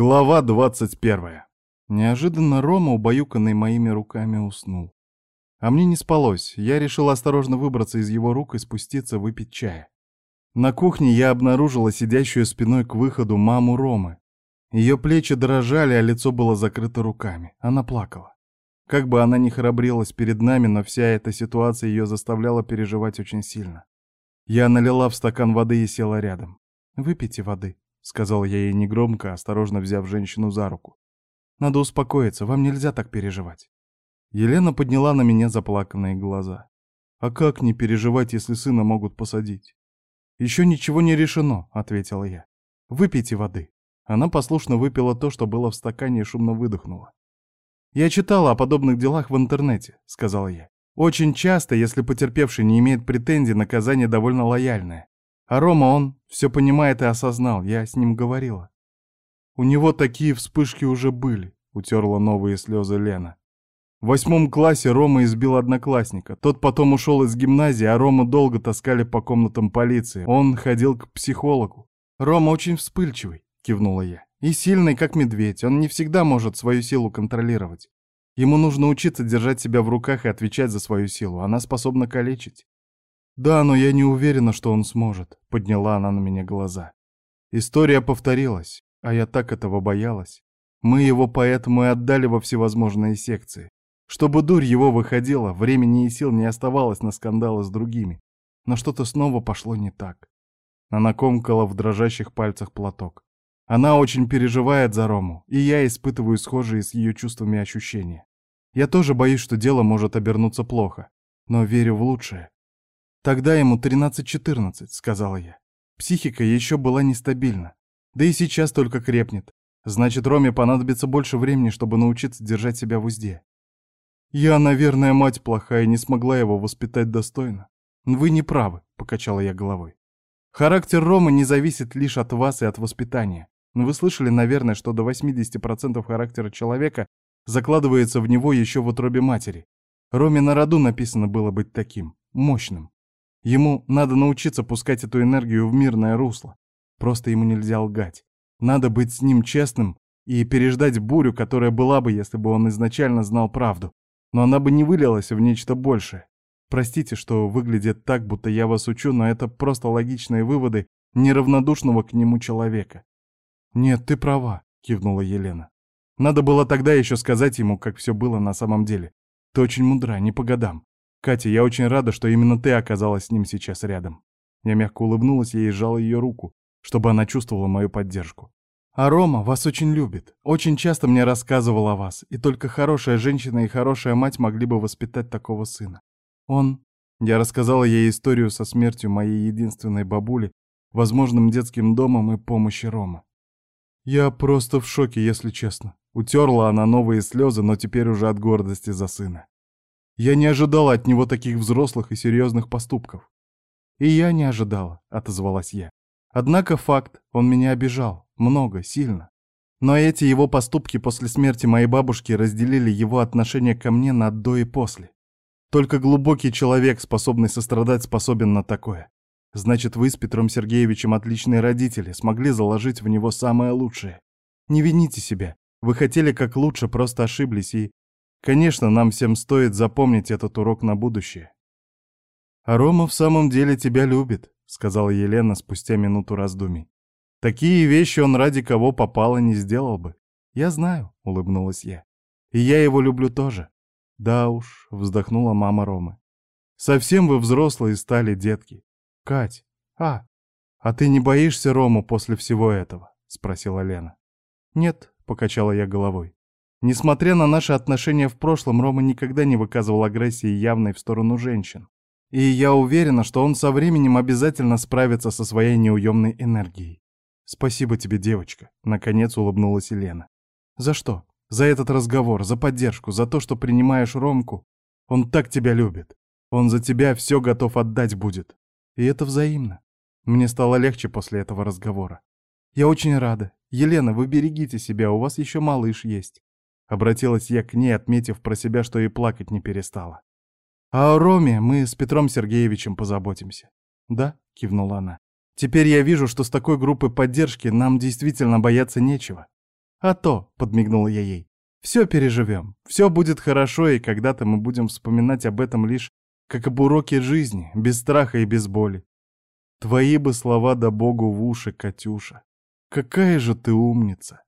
Глава 21. Неожиданно Рома, убаюканный моими руками, уснул. А мне не спалось, я решил осторожно выбраться из его рук и спуститься выпить чая. На кухне я обнаружила сидящую спиной к выходу маму Ромы. Ее плечи дрожали, а лицо было закрыто руками. Она плакала. Как бы она ни храбрилась перед нами, но вся эта ситуация ее заставляла переживать очень сильно. Я налила в стакан воды и села рядом. «Выпейте воды», — сказал я ей негромко, осторожно взяв женщину за руку. «Надо успокоиться, вам нельзя так переживать». Елена подняла на меня заплаканные глаза. «А как не переживать, если сына могут посадить?» «Еще ничего не решено», — ответила я. «Выпейте воды». Она послушно выпила то, что было в стакане, и шумно выдохнула. «Я читала о подобных делах в интернете», — сказала я. «Очень часто, если потерпевший не имеет претензий, наказание довольно лояльное. А Рома, он все понимает и осознал, я с ним говорила. У него такие вспышки уже были, утерла новые слезы Лена. В восьмом классе Рома избил одноклассника. Тот потом ушел из гимназии, а Рома долго таскали по комнатам полиции. Он ходил к психологу. «Рома очень вспыльчивый», — кивнула я. «И сильный, как медведь. Он не всегда может свою силу контролировать. Ему нужно учиться держать себя в руках и отвечать за свою силу. Она способна калечить. «Да, но я не уверена, что он сможет», — подняла она на меня глаза. История повторилась, а я так этого боялась. Мы его поэтому и отдали во всевозможные секции. Чтобы дурь его выходила, времени и сил не оставалось на скандалы с другими. Но что-то снова пошло не так. Она комкала в дрожащих пальцах платок. Она очень переживает за Рому, и я испытываю схожие с ее чувствами ощущения. Я тоже боюсь, что дело может обернуться плохо, но верю в лучшее. Тогда ему 13-14, сказала я. Психика еще была нестабильна. Да и сейчас только крепнет. Значит, Роме понадобится больше времени, чтобы научиться держать себя в узде. Я, наверное, мать плохая, не смогла его воспитать достойно. Вы не правы, покачала я головой. Характер Ромы не зависит лишь от вас и от воспитания. Вы слышали, наверное, что до 80% характера человека закладывается в него еще в утробе матери. Роме на роду написано было быть таким, мощным. Ему надо научиться пускать эту энергию в мирное русло. Просто ему нельзя лгать. Надо быть с ним честным и переждать бурю, которая была бы, если бы он изначально знал правду. Но она бы не вылилась в нечто большее. Простите, что выглядит так, будто я вас учу, но это просто логичные выводы неравнодушного к нему человека. «Нет, ты права», — кивнула Елена. «Надо было тогда еще сказать ему, как все было на самом деле. Ты очень мудра, не по годам. «Катя, я очень рада, что именно ты оказалась с ним сейчас рядом». Я мягко улыбнулась и сжала ее руку, чтобы она чувствовала мою поддержку. «А Рома вас очень любит. Очень часто мне рассказывал о вас, и только хорошая женщина и хорошая мать могли бы воспитать такого сына. Он...» Я рассказала ей историю со смертью моей единственной бабули, возможным детским домом и помощи Рома. Я просто в шоке, если честно. Утерла она новые слезы, но теперь уже от гордости за сына. Я не ожидала от него таких взрослых и серьезных поступков. И я не ожидала, отозвалась я. Однако факт, он меня обижал. Много, сильно. Но эти его поступки после смерти моей бабушки разделили его отношение ко мне на до и после. Только глубокий человек, способный сострадать, способен на такое. Значит, вы с Петром Сергеевичем отличные родители, смогли заложить в него самое лучшее. Не вините себя. Вы хотели как лучше, просто ошиблись и Конечно, нам всем стоит запомнить этот урок на будущее. «А Рома в самом деле тебя любит», — сказала Елена спустя минуту раздумий. «Такие вещи он ради кого попало не сделал бы». «Я знаю», — улыбнулась я. «И я его люблю тоже». «Да уж», — вздохнула мама Ромы. «Совсем вы взрослые стали, детки. Кать, а, а ты не боишься Рому после всего этого?» — спросила Лена. «Нет», — покачала я головой. Несмотря на наши отношения в прошлом, Рома никогда не выказывал агрессии явной в сторону женщин. И я уверена, что он со временем обязательно справится со своей неуемной энергией. «Спасибо тебе, девочка», — наконец улыбнулась Елена. «За что? За этот разговор, за поддержку, за то, что принимаешь Ромку. Он так тебя любит. Он за тебя все готов отдать будет. И это взаимно. Мне стало легче после этого разговора. Я очень рада. Елена, вы берегите себя, у вас еще малыш есть. Обратилась я к ней, отметив про себя, что и плакать не перестала. «А о Роме мы с Петром Сергеевичем позаботимся». «Да», — кивнула она. «Теперь я вижу, что с такой группой поддержки нам действительно бояться нечего. «А то», — подмигнула я ей, — «все переживем, все будет хорошо, и когда-то мы будем вспоминать об этом лишь как об уроке жизни, без страха и без боли. Твои бы слова да богу в уши, Катюша. Какая же ты умница!»